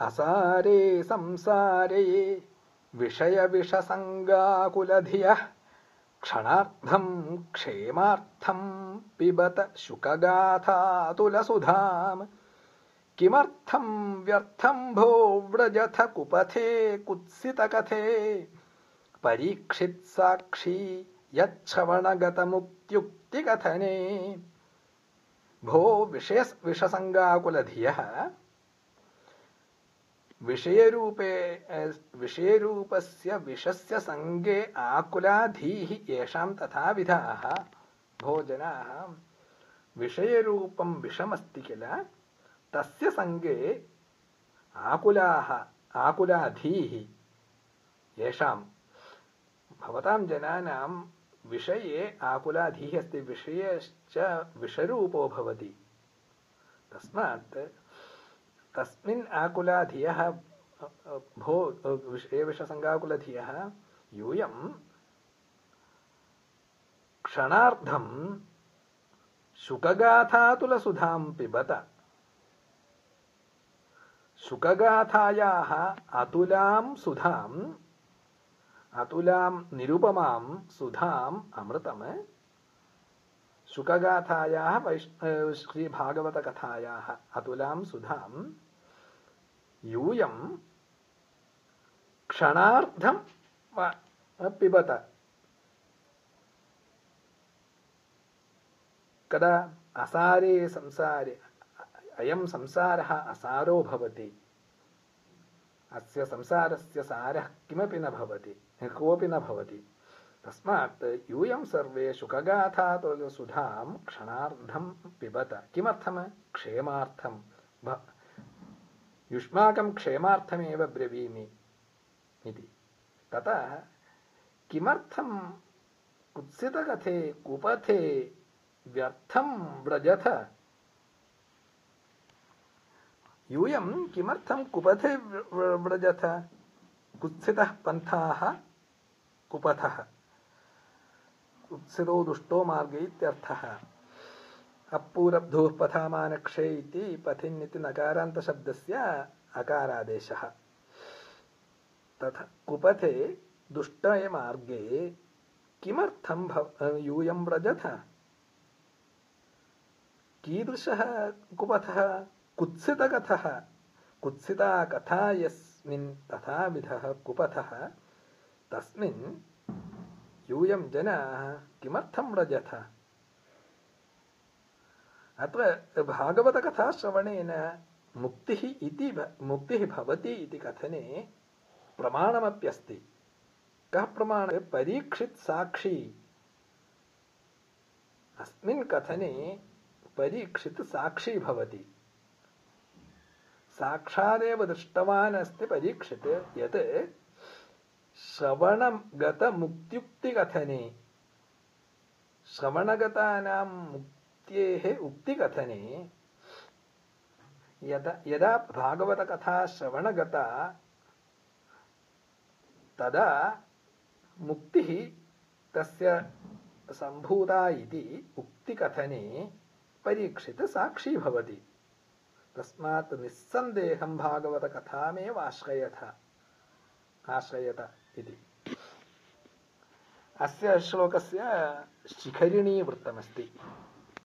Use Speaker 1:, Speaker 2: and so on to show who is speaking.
Speaker 1: असारे संसारे विषय विषयविषसङ्गाकुलधियः क्षणार्थम् क्षेमार्थम् पिबत शुकगाथातुलसुधाम् किमर्थम् व्यर्थम् भो व्रजथ कुपथे कुत्सितकथे? परीक्षित्साक्षी यच्छवणगतमुक्त्युक्तिकथने भो विषय विषसङ्गाकुलधियः विषयरूपे विषयरूपस्य विषस्य सङ्गे आकुलाधीः येषां तथाविधाः, भोजनाः। विषयरूपं विषमस्ति किल? तस्य सङ्गे आकुलाः आकुलाधीः येषां भवतां जनानां विषये आकुलाधीः अस्ति, विषयश्च विषरूपो भवति। तस्मात् तस्मिन् आकुलाधियः भो विषयविषसङ्गाकुलधियः यूयं क्षणार्धं शुकगाथातुलसुधां पिबत। शुकगाथायाः अतुलां सुधाम् अतुलां निरुपमां सुधाम् अमृतम् शुकगाथायाः श्रीभागवतकथायाः अतुलां सुधां यूयं पिबत। कदा असारे संसारे, अयं संसारः असारो भवति, अस्य संसारस्य सारः किमपि न भवति, कोऽपि न भवति। तस्मात् यूयं सर्वे सुखगाथातुलसुधां क्षणार्धं पिबत। किमर्थं? क्षेमार्थं। युष्माकं क्षेमार्थमेव ब्रवीमि इति। ततः किमर्थं कुत्सितकथे कुपथे व्यर्थं व्रजथ? यूयं किमर्थं कुपथे व्रजथ? कुत्सितः पन्थाः कुपथः। उत्सितो दुष्टो मार्गे इत्यर्थः अपूरब्धुः पथामानक्षे इति पथिन् इति नकारान्तशब्दस्य अकारादेशः। तथा कुपथे दुष्टय मार्गे किमर्थं भव यूयं व्रजथ? कीदृशः कुपथः? कुत्सितकथः? कुत्सिता कथा यस्मिन् तथाविधः कुपथः? तस्मिन् यूयं जनाः किमर्थं व्रजथ? अत्र भागवतकथाश्रवणेन मुक्तिः इति मुक्तिः भवति इति कथने प्रमाणमप्यस्ति। कः प्रमाण? परीक्षित साक्षी। अस्मिन् कथने परीक्षित साक्षी भवति। साक्षादेव दृष्टवान् अस्ति परीक्षित यत् श्रवणगतमुक्त्युक्तिकथने। श्रवणगतानां मुक्त्येः उक्तिकथने। यदा यदा भागवतकथा श्रवणगता, तदा मुक्तिः तस्य सम्भूता इति उक्तिकथने परीक्षित साक्षी भवति। तस्मात् निस्सन्देहं भागवतकथामेव आश्रयथ। आश्रयत इति अस्य श्लोकस्य शिखरिणी वृत्तमस्ति